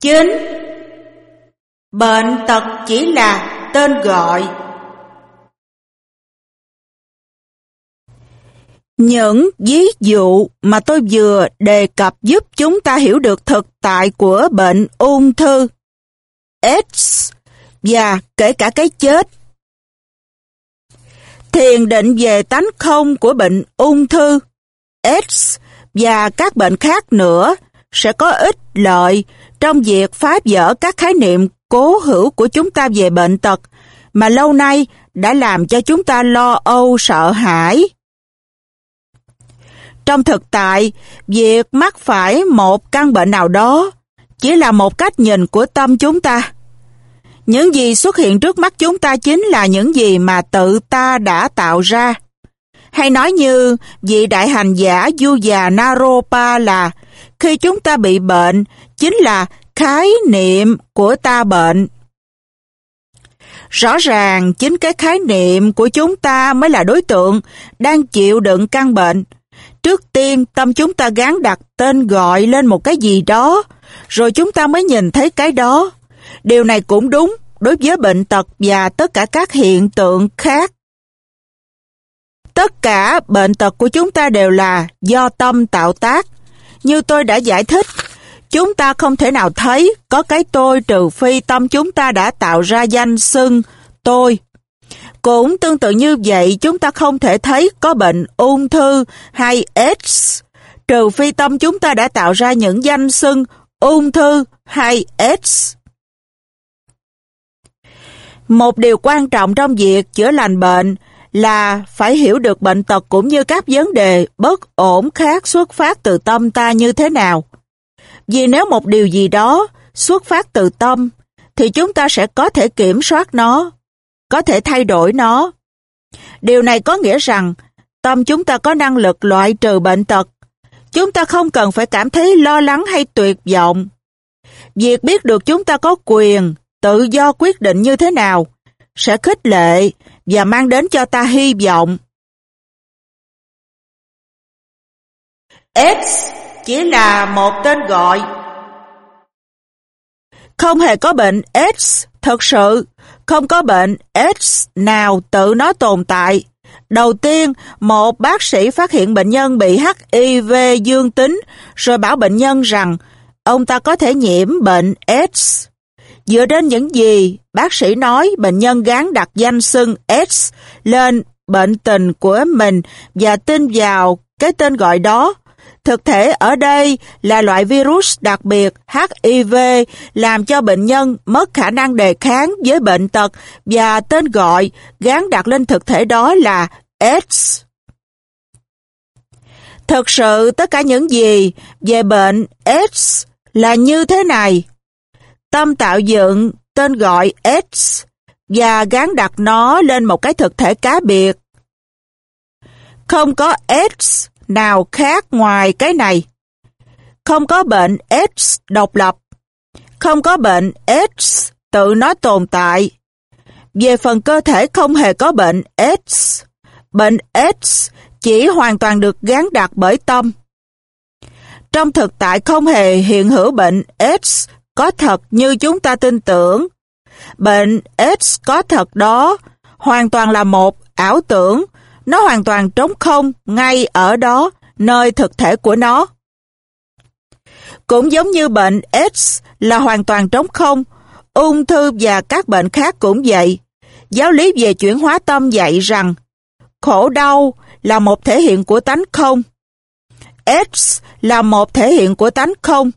9. Bệnh tật chỉ là tên gọi. Những ví dụ mà tôi vừa đề cập giúp chúng ta hiểu được thực tại của bệnh ung thư, AIDS và kể cả cái chết. Thiền định về tánh không của bệnh ung thư, AIDS và các bệnh khác nữa sẽ có ích lợi trong việc phá vỡ các khái niệm cố hữu của chúng ta về bệnh tật mà lâu nay đã làm cho chúng ta lo âu sợ hãi. Trong thực tại, việc mắc phải một căn bệnh nào đó chỉ là một cách nhìn của tâm chúng ta. Những gì xuất hiện trước mắt chúng ta chính là những gì mà tự ta đã tạo ra. Hay nói như vị đại hành giả Du già Naropa là khi chúng ta bị bệnh chính là khái niệm của ta bệnh. Rõ ràng chính cái khái niệm của chúng ta mới là đối tượng đang chịu đựng căn bệnh. Trước tiên tâm chúng ta gán đặt tên gọi lên một cái gì đó, rồi chúng ta mới nhìn thấy cái đó. Điều này cũng đúng đối với bệnh tật và tất cả các hiện tượng khác. Tất cả bệnh tật của chúng ta đều là do tâm tạo tác. Như tôi đã giải thích, chúng ta không thể nào thấy có cái tôi trừ phi tâm chúng ta đã tạo ra danh xưng tôi. Cũng tương tự như vậy, chúng ta không thể thấy có bệnh ung thư hay AIDS, trừ phi tâm chúng ta đã tạo ra những danh xưng ung thư hay AIDS. Một điều quan trọng trong việc chữa lành bệnh là phải hiểu được bệnh tật cũng như các vấn đề bất ổn khác xuất phát từ tâm ta như thế nào. Vì nếu một điều gì đó xuất phát từ tâm, thì chúng ta sẽ có thể kiểm soát nó, có thể thay đổi nó. Điều này có nghĩa rằng tâm chúng ta có năng lực loại trừ bệnh tật. Chúng ta không cần phải cảm thấy lo lắng hay tuyệt vọng. Việc biết được chúng ta có quyền, tự do quyết định như thế nào sẽ khích lệ và mang đến cho ta hy vọng. AIDS chỉ là một tên gọi. Không hề có bệnh AIDS, thật sự, không có bệnh AIDS nào tự nó tồn tại. Đầu tiên, một bác sĩ phát hiện bệnh nhân bị HIV dương tính, rồi bảo bệnh nhân rằng ông ta có thể nhiễm bệnh AIDS. Dựa trên những gì bác sĩ nói, bệnh nhân gán đặt danh xưng S lên bệnh tình của mình và tin vào cái tên gọi đó. Thực thể ở đây là loại virus đặc biệt HIV làm cho bệnh nhân mất khả năng đề kháng với bệnh tật và tên gọi gán đặt lên thực thể đó là AIDS. Thực sự tất cả những gì về bệnh AIDS là như thế này. Tâm tạo dựng, tên gọi X, và gán đặt nó lên một cái thực thể cá biệt. Không có X nào khác ngoài cái này. Không có bệnh X độc lập. Không có bệnh X tự nó tồn tại. Về phần cơ thể không hề có bệnh X. Bệnh X chỉ hoàn toàn được gán đặt bởi tâm. Trong thực tại không hề hiện hữu bệnh X có thật như chúng ta tin tưởng. Bệnh AIDS có thật đó, hoàn toàn là một ảo tưởng, nó hoàn toàn trống không ngay ở đó, nơi thực thể của nó. Cũng giống như bệnh AIDS là hoàn toàn trống không, ung thư và các bệnh khác cũng vậy. Giáo lý về chuyển hóa tâm dạy rằng khổ đau là một thể hiện của tánh không. AIDS là một thể hiện của tánh không.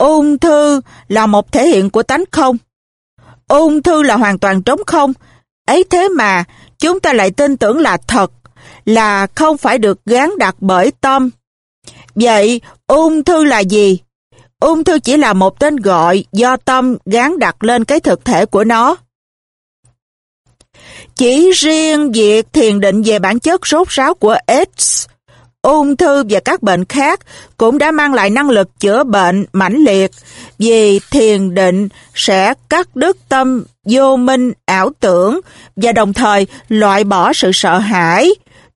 Ung thư là một thể hiện của tánh không. Ung thư là hoàn toàn trống không. Ấy thế mà, chúng ta lại tin tưởng là thật, là không phải được gán đặt bởi tâm. Vậy, ung thư là gì? Ung thư chỉ là một tên gọi do tâm gán đặt lên cái thực thể của nó. Chỉ riêng việc thiền định về bản chất rốt ráo của AIDS ung thư và các bệnh khác cũng đã mang lại năng lực chữa bệnh mãnh liệt vì thiền định sẽ cắt đứt tâm vô minh ảo tưởng và đồng thời loại bỏ sự sợ hãi,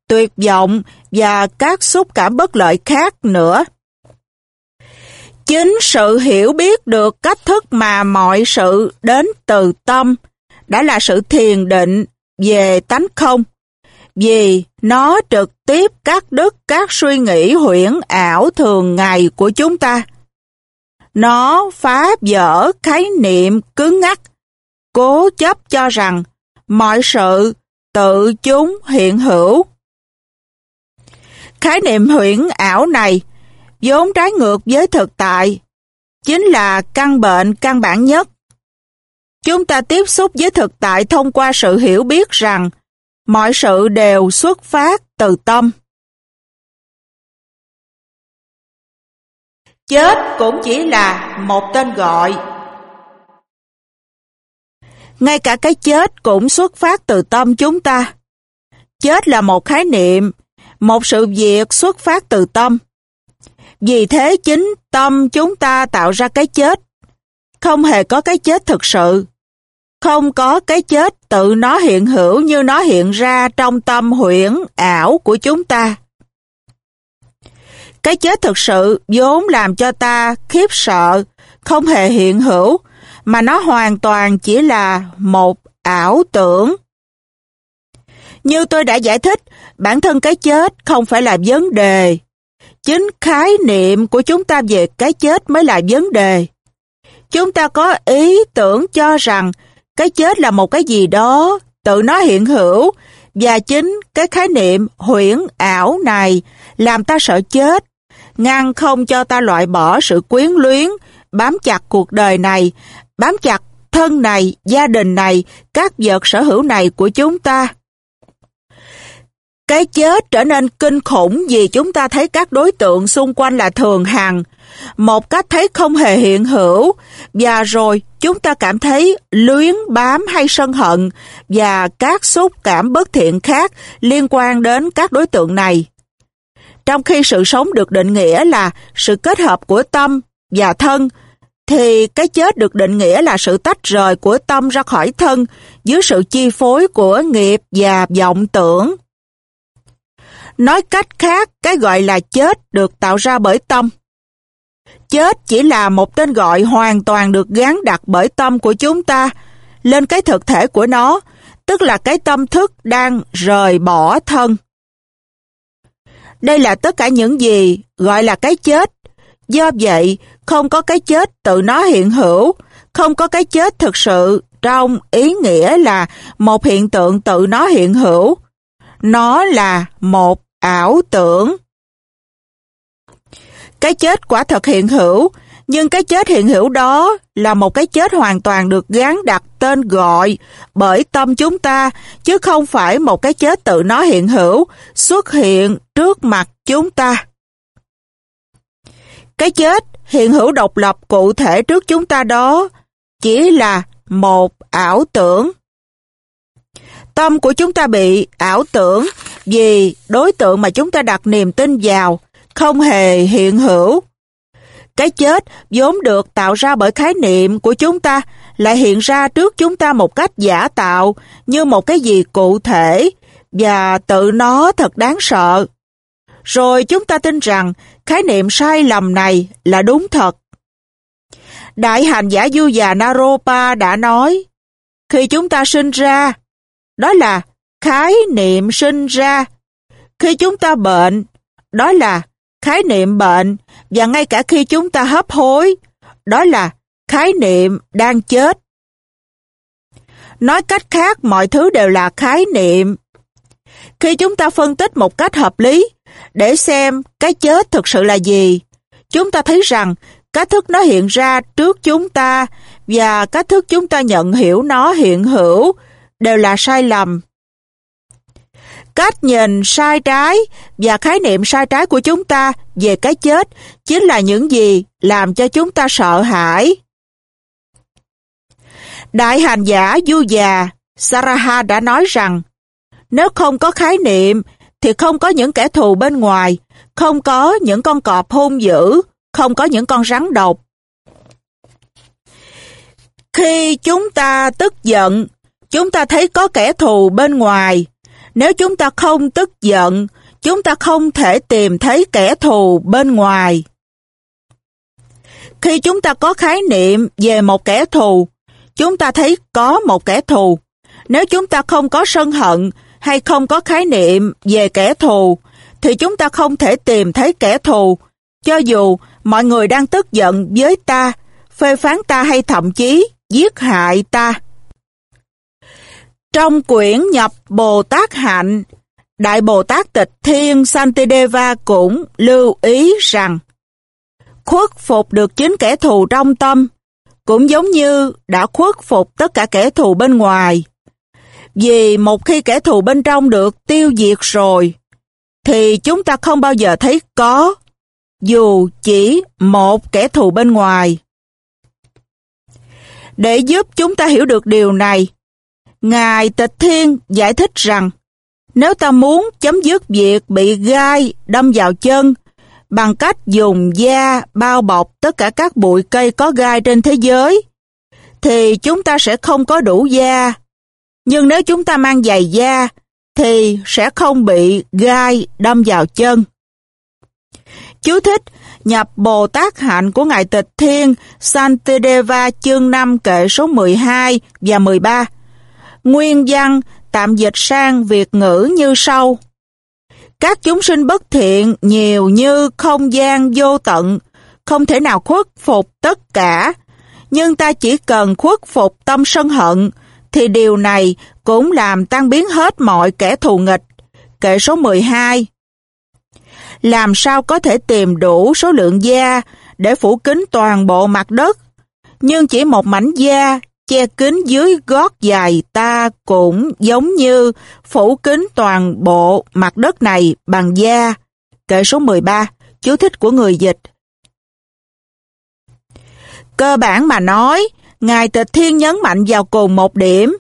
tuyệt vọng và các xúc cảm bất lợi khác nữa. Chính sự hiểu biết được cách thức mà mọi sự đến từ tâm đã là sự thiền định về tánh không, vì nó trực tiếp cắt đứt các suy nghĩ huyễn ảo thường ngày của chúng ta. Nó phá vỡ khái niệm cứng ngắc, cố chấp cho rằng mọi sự tự chúng hiện hữu. Khái niệm huyễn ảo này vốn trái ngược với thực tại, chính là căn bệnh căn bản nhất. Chúng ta tiếp xúc với thực tại thông qua sự hiểu biết rằng mọi sự đều xuất phát từ tâm. Chết cũng chỉ là một tên gọi. Ngay cả cái chết cũng xuất phát từ tâm chúng ta. Chết là một khái niệm, một sự việc xuất phát từ tâm. Vì thế chính tâm chúng ta tạo ra cái chết. Không hề có cái chết thực sự. Không có cái chết tự nó hiện hữu như nó hiện ra trong tâm huyễn ảo của chúng ta. Cái chết thực sự vốn làm cho ta khiếp sợ, không hề hiện hữu, mà nó hoàn toàn chỉ là một ảo tưởng. Như tôi đã giải thích, bản thân cái chết không phải là vấn đề. Chính khái niệm của chúng ta về cái chết mới là vấn đề. Chúng ta có ý tưởng cho rằng cái chết là một cái gì đó tự nó hiện hữu và chính cái khái niệm huyễn ảo này làm ta sợ chết, ngăn không cho ta loại bỏ sự quyến luyến, bám chặt cuộc đời này, bám chặt thân này, gia đình này, các vật sở hữu này của chúng ta. Cái chết trở nên kinh khủng vì chúng ta thấy các đối tượng xung quanh là thường hằng, một cách thấy không hề hiện hữu, và rồi chúng ta cảm thấy luyến bám hay sân hận và các xúc cảm bất thiện khác liên quan đến các đối tượng này. Trong khi sự sống được định nghĩa là sự kết hợp của tâm và thân, thì cái chết được định nghĩa là sự tách rời của tâm ra khỏi thân dưới sự chi phối của nghiệp và vọng tưởng. Nói cách khác, cái gọi là chết được tạo ra bởi tâm. Chết chỉ là một tên gọi hoàn toàn được gán đặt bởi tâm của chúng ta lên cái thực thể của nó, tức là cái tâm thức đang rời bỏ thân. Đây là tất cả những gì gọi là cái chết. Do vậy, không có cái chết tự nó hiện hữu, không có cái chết thực sự trong ý nghĩa là một hiện tượng tự nó hiện hữu. Nó là một ảo tưởng. Cái chết quả thật hiện hữu, nhưng cái chết hiện hữu đó là một cái chết hoàn toàn được gán đặt tên gọi bởi tâm chúng ta, chứ không phải một cái chết tự nó hiện hữu, xuất hiện trước mặt chúng ta. Cái chết hiện hữu độc lập cụ thể trước chúng ta đó chỉ là một ảo tưởng. Tâm của chúng ta bị ảo tưởng vì đối tượng mà chúng ta đặt niềm tin vào không hề hiện hữu. Cái chết vốn được tạo ra bởi khái niệm của chúng ta lại hiện ra trước chúng ta một cách giả tạo như một cái gì cụ thể và tự nó thật đáng sợ. Rồi chúng ta tin rằng khái niệm sai lầm này là đúng thật. Đại hành giả Du già Naropa đã nói, khi chúng ta sinh ra, đó là khái niệm sinh ra. Khi chúng ta bệnh, đó là khái niệm bệnh và ngay cả khi chúng ta hấp hối, đó là khái niệm đang chết. Nói cách khác, mọi thứ đều là khái niệm. Khi chúng ta phân tích một cách hợp lý để xem cái chết thực sự là gì, chúng ta thấy rằng cách thức nó hiện ra trước chúng ta và cách thức chúng ta nhận hiểu nó hiện hữu đều là sai lầm. Cách nhìn sai trái và khái niệm sai trái của chúng ta về cái chết chính là những gì làm cho chúng ta sợ hãi. Đại hành giả Du già Saraha đã nói rằng nếu không có khái niệm thì không có những kẻ thù bên ngoài, không có những con cọp hung dữ, không có những con rắn độc. Khi chúng ta tức giận, chúng ta thấy có kẻ thù bên ngoài, nếu chúng ta không tức giận, chúng ta không thể tìm thấy kẻ thù bên ngoài. Khi chúng ta có khái niệm về một kẻ thù, chúng ta thấy có một kẻ thù. Nếu chúng ta không có sân hận hay không có khái niệm về kẻ thù, thì chúng ta không thể tìm thấy kẻ thù, cho dù mọi người đang tức giận với ta, phê phán ta hay thậm chí giết hại ta. Trong quyển nhập Bồ Tát Hạnh, Đại Bồ Tát Tịch Thiên Santideva cũng lưu ý rằng khuất phục được chính kẻ thù trong tâm, cũng giống như đã khuất phục tất cả kẻ thù bên ngoài. Vì một khi kẻ thù bên trong được tiêu diệt rồi, thì chúng ta không bao giờ thấy có, dù chỉ một kẻ thù bên ngoài. Để giúp chúng ta hiểu được điều này, Ngài Tịch Thiên giải thích rằng nếu ta muốn chấm dứt việc bị gai đâm vào chân bằng cách dùng da bao bọc tất cả các bụi cây có gai trên thế giới, thì chúng ta sẽ không có đủ da. Nhưng nếu chúng ta mang giày da, thì sẽ không bị gai đâm vào chân. Chú thích nhập Bồ Tát Hạnh của Ngài Tịch Thiên Santideva chương 5 kệ số 12 và 13. Nguyên văn tạm dịch sang Việt ngữ như sau. Các chúng sinh bất thiện nhiều như không gian vô tận, không thể nào khuất phục tất cả, nhưng ta chỉ cần khuất phục tâm sân hận, thì điều này cũng làm tan biến hết mọi kẻ thù nghịch. Kệ số 12 Làm sao có thể tìm đủ số lượng da để phủ kín toàn bộ mặt đất, nhưng chỉ một mảnh da che kín dưới gót dài ta cũng giống như phủ kín toàn bộ mặt đất này bằng da. Kệ số 13, chú thích của người dịch. Cơ bản mà nói, Ngài Tịch Thiên nhấn mạnh vào cùng một điểm.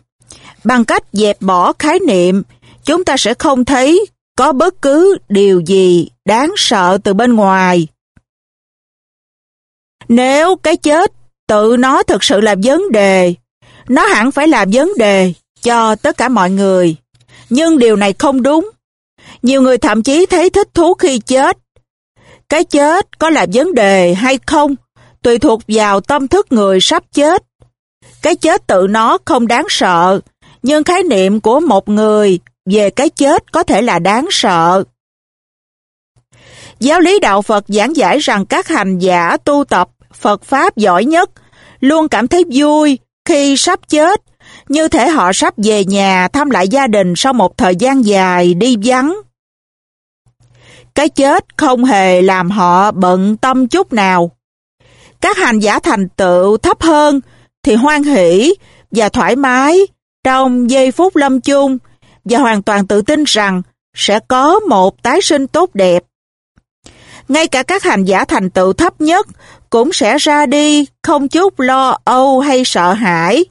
Bằng cách dẹp bỏ khái niệm, chúng ta sẽ không thấy có bất cứ điều gì đáng sợ từ bên ngoài. Nếu cái chết tự nó thực sự là vấn đề. Nó hẳn phải là vấn đề cho tất cả mọi người. Nhưng điều này không đúng. Nhiều người thậm chí thấy thích thú khi chết. Cái chết có là vấn đề hay không tùy thuộc vào tâm thức người sắp chết. Cái chết tự nó không đáng sợ, nhưng khái niệm của một người về cái chết có thể là đáng sợ. Giáo lý đạo Phật giảng giải rằng các hành giả tu tập Phật Pháp giỏi nhất luôn cảm thấy vui khi sắp chết, như thể họ sắp về nhà thăm lại gia đình sau một thời gian dài đi vắng. Cái chết không hề làm họ bận tâm chút nào. Các hành giả thành tựu thấp hơn thì hoan hỷ và thoải mái trong giây phút lâm chung và hoàn toàn tự tin rằng sẽ có một tái sinh tốt đẹp. Ngay cả các hành giả thành tựu thấp nhất cũng sẽ ra đi không chút lo âu hay sợ hãi.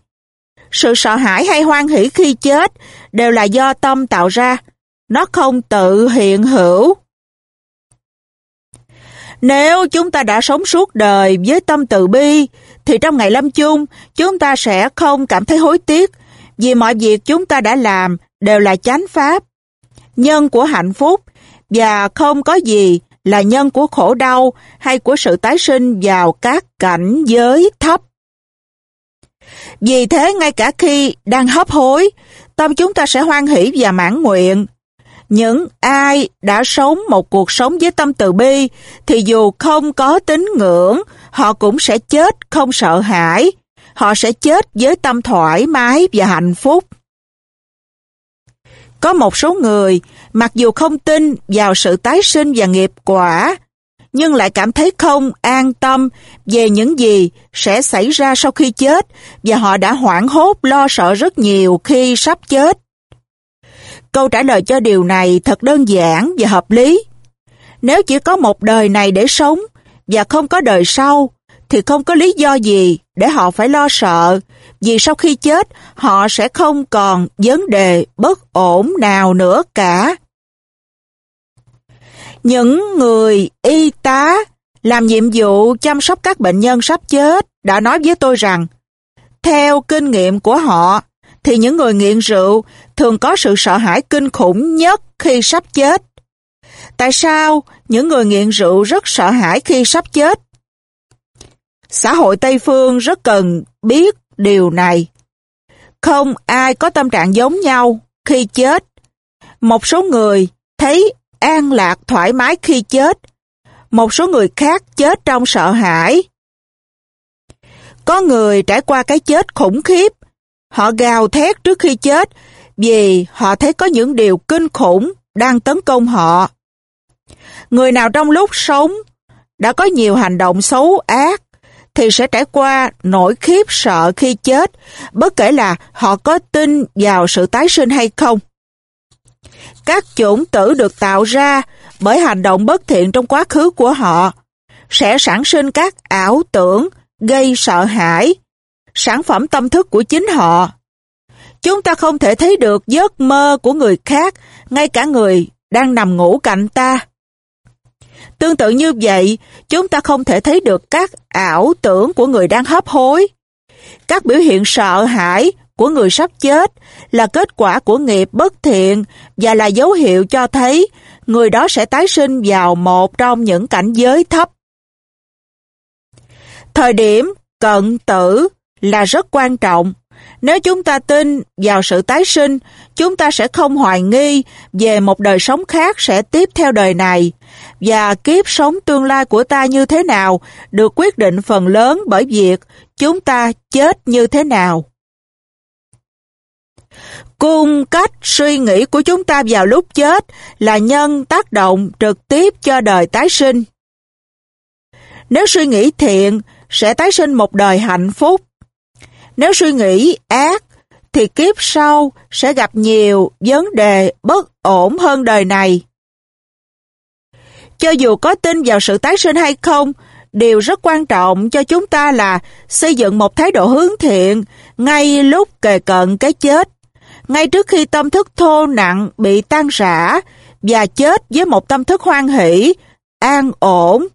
Sự sợ hãi hay hoan hỷ khi chết đều là do tâm tạo ra, nó không tự hiện hữu. Nếu chúng ta đã sống suốt đời với tâm từ bi, thì trong ngày lâm chung, chúng ta sẽ không cảm thấy hối tiếc, vì mọi việc chúng ta đã làm đều là chánh pháp, nhân của hạnh phúc, và không có gì là nhân của khổ đau hay của sự tái sinh vào các cảnh giới thấp. Vì thế ngay cả khi đang hấp hối, tâm chúng ta sẽ hoan hỷ và mãn nguyện. Những ai đã sống một cuộc sống với tâm từ bi thì dù không có tín ngưỡng, họ cũng sẽ chết không sợ hãi. Họ sẽ chết với tâm thoải mái và hạnh phúc. Có một số người, mặc dù không tin vào sự tái sinh và nghiệp quả, nhưng lại cảm thấy không an tâm về những gì sẽ xảy ra sau khi chết và họ đã hoảng hốt lo sợ rất nhiều khi sắp chết. Câu trả lời cho điều này thật đơn giản và hợp lý. Nếu chỉ có một đời này để sống và không có đời sau, thì không có lý do gì để họ phải lo sợ, vì sau khi chết họ sẽ không còn vấn đề bất ổn nào nữa cả. Những người y tá làm nhiệm vụ chăm sóc các bệnh nhân sắp chết đã nói với tôi rằng, theo kinh nghiệm của họ, thì những người nghiện rượu thường có sự sợ hãi kinh khủng nhất khi sắp chết. Tại sao những người nghiện rượu rất sợ hãi khi sắp chết? Xã hội Tây Phương rất cần biết điều này. Không ai có tâm trạng giống nhau khi chết. Một số người thấy an lạc thoải mái khi chết. Một số người khác chết trong sợ hãi. Có người trải qua cái chết khủng khiếp. Họ gào thét trước khi chết vì họ thấy có những điều kinh khủng đang tấn công họ. Người nào trong lúc sống đã có nhiều hành động xấu ác thì sẽ trải qua nỗi khiếp sợ khi chết, bất kể là họ có tin vào sự tái sinh hay không. Các chủng tử được tạo ra bởi hành động bất thiện trong quá khứ của họ sẽ sản sinh các ảo tưởng gây sợ hãi, sản phẩm tâm thức của chính họ. Chúng ta không thể thấy được giấc mơ của người khác, ngay cả người đang nằm ngủ cạnh ta. Tương tự như vậy, chúng ta không thể thấy được các ảo tưởng của người đang hấp hối. Các biểu hiện sợ hãi của người sắp chết là kết quả của nghiệp bất thiện và là dấu hiệu cho thấy người đó sẽ tái sinh vào một trong những cảnh giới thấp. Thời điểm cận tử là rất quan trọng. Nếu chúng ta tin vào sự tái sinh, chúng ta sẽ không hoài nghi về một đời sống khác sẽ tiếp theo đời này, và kiếp sống tương lai của ta như thế nào được quyết định phần lớn bởi việc chúng ta chết như thế nào. Cung cách suy nghĩ của chúng ta vào lúc chết là nhân tác động trực tiếp cho đời tái sinh. Nếu suy nghĩ thiện, sẽ tái sinh một đời hạnh phúc. Nếu suy nghĩ ác, thì kiếp sau sẽ gặp nhiều vấn đề bất ổn hơn đời này. Cho dù có tin vào sự tái sinh hay không, điều rất quan trọng cho chúng ta là xây dựng một thái độ hướng thiện ngay lúc kề cận cái chết. Ngay trước khi tâm thức thô nặng bị tan rã và chết với một tâm thức hoan hỷ, an ổn.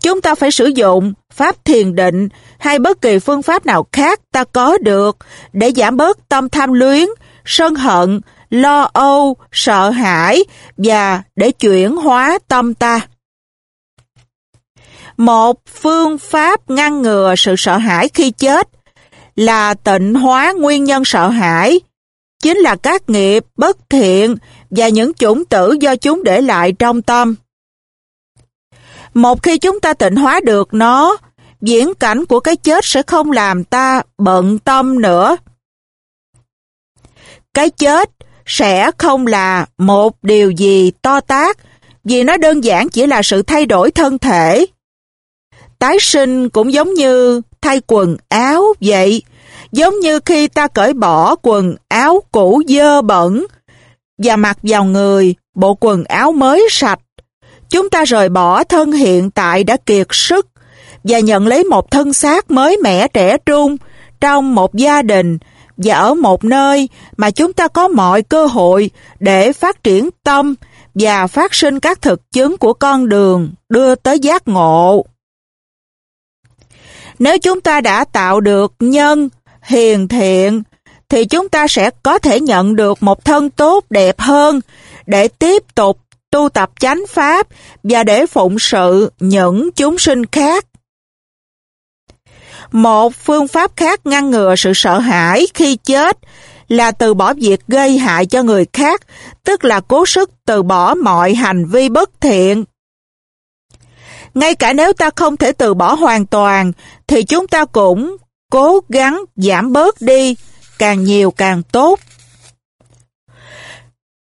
Chúng ta phải sử dụng pháp thiền định hay bất kỳ phương pháp nào khác ta có được để giảm bớt tâm tham luyến, sân hận lo âu, sợ hãi và để chuyển hóa tâm ta. Một phương pháp ngăn ngừa sự sợ hãi khi chết là tịnh hóa nguyên nhân sợ hãi, chính là các nghiệp bất thiện và những chủng tử do chúng để lại trong tâm. Một khi chúng ta tịnh hóa được nó, diễn cảnh của cái chết sẽ không làm ta bận tâm nữa. Cái chết sẽ không là một điều gì to tác, vì nó đơn giản chỉ là sự thay đổi thân thể. Tái sinh cũng giống như thay quần áo vậy, giống như khi ta cởi bỏ quần áo cũ dơ bẩn và mặc vào người bộ quần áo mới sạch. Chúng ta rời bỏ thân hiện tại đã kiệt sức và nhận lấy một thân xác mới mẻ trẻ trung trong một gia đình và ở một nơi mà chúng ta có mọi cơ hội để phát triển tâm và phát sinh các thực chứng của con đường đưa tới giác ngộ. Nếu chúng ta đã tạo được nhân, hiền thiện, thì chúng ta sẽ có thể nhận được một thân tốt đẹp hơn để tiếp tục tu tập chánh pháp và để phụng sự những chúng sinh khác. Một phương pháp khác ngăn ngừa sự sợ hãi khi chết là từ bỏ việc gây hại cho người khác, tức là cố sức từ bỏ mọi hành vi bất thiện. Ngay cả nếu ta không thể từ bỏ hoàn toàn, thì chúng ta cũng cố gắng giảm bớt đi, càng nhiều càng tốt.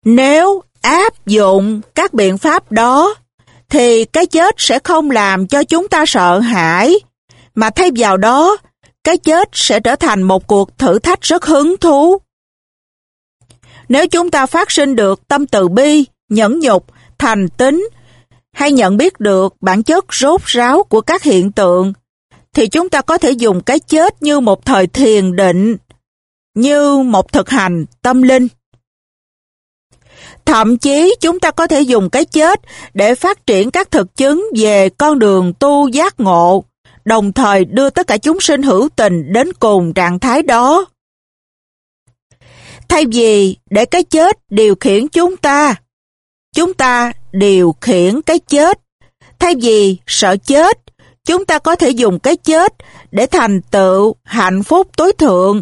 Nếu áp dụng các biện pháp đó, thì cái chết sẽ không làm cho chúng ta sợ hãi, mà thay vào đó, cái chết sẽ trở thành một cuộc thử thách rất hứng thú. Nếu chúng ta phát sinh được tâm từ bi, nhẫn nhục, thành tính, hay nhận biết được bản chất rốt ráo của các hiện tượng, thì chúng ta có thể dùng cái chết như một thời thiền định, như một thực hành tâm linh. Thậm chí chúng ta có thể dùng cái chết để phát triển các thực chứng về con đường tu giác ngộ, đồng thời đưa tất cả chúng sinh hữu tình đến cùng trạng thái đó. Thay vì để cái chết điều khiển chúng ta, chúng ta điều khiển cái chết. Thay vì sợ chết, chúng ta có thể dùng cái chết để thành tựu hạnh phúc tối thượng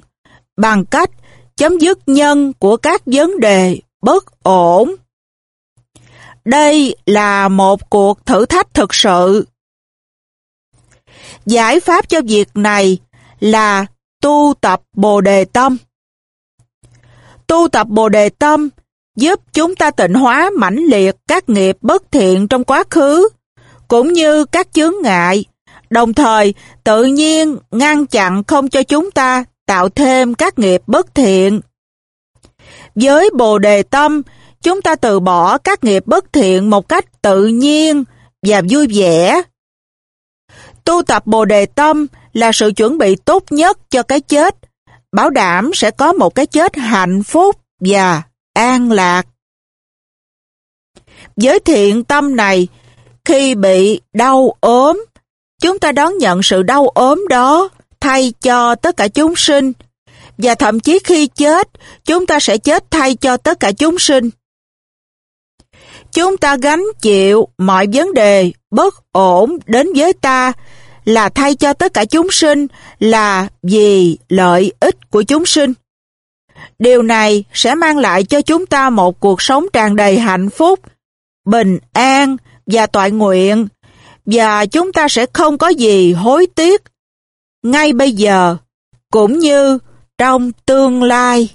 bằng cách chấm dứt nhân của các vấn đề bất ổn. Đây là một cuộc thử thách thực sự. Giải pháp cho việc này là tu tập Bồ Đề Tâm. Tu tập Bồ Đề Tâm giúp chúng ta tịnh hóa mãnh liệt các nghiệp bất thiện trong quá khứ, cũng như các chướng ngại, đồng thời tự nhiên ngăn chặn không cho chúng ta tạo thêm các nghiệp bất thiện. Với Bồ Đề Tâm, chúng ta từ bỏ các nghiệp bất thiện một cách tự nhiên và vui vẻ. Tu tập Bồ Đề Tâm là sự chuẩn bị tốt nhất cho cái chết, bảo đảm sẽ có một cái chết hạnh phúc và an lạc. Với thiện tâm này, khi bị đau ốm, chúng ta đón nhận sự đau ốm đó thay cho tất cả chúng sinh, và thậm chí khi chết, chúng ta sẽ chết thay cho tất cả chúng sinh. Chúng ta gánh chịu mọi vấn đề bất ổn đến với ta là thay cho tất cả chúng sinh là vì lợi ích của chúng sinh. Điều này sẽ mang lại cho chúng ta một cuộc sống tràn đầy hạnh phúc, bình an và toại nguyện, và chúng ta sẽ không có gì hối tiếc ngay bây giờ, cũng như trong tương lai.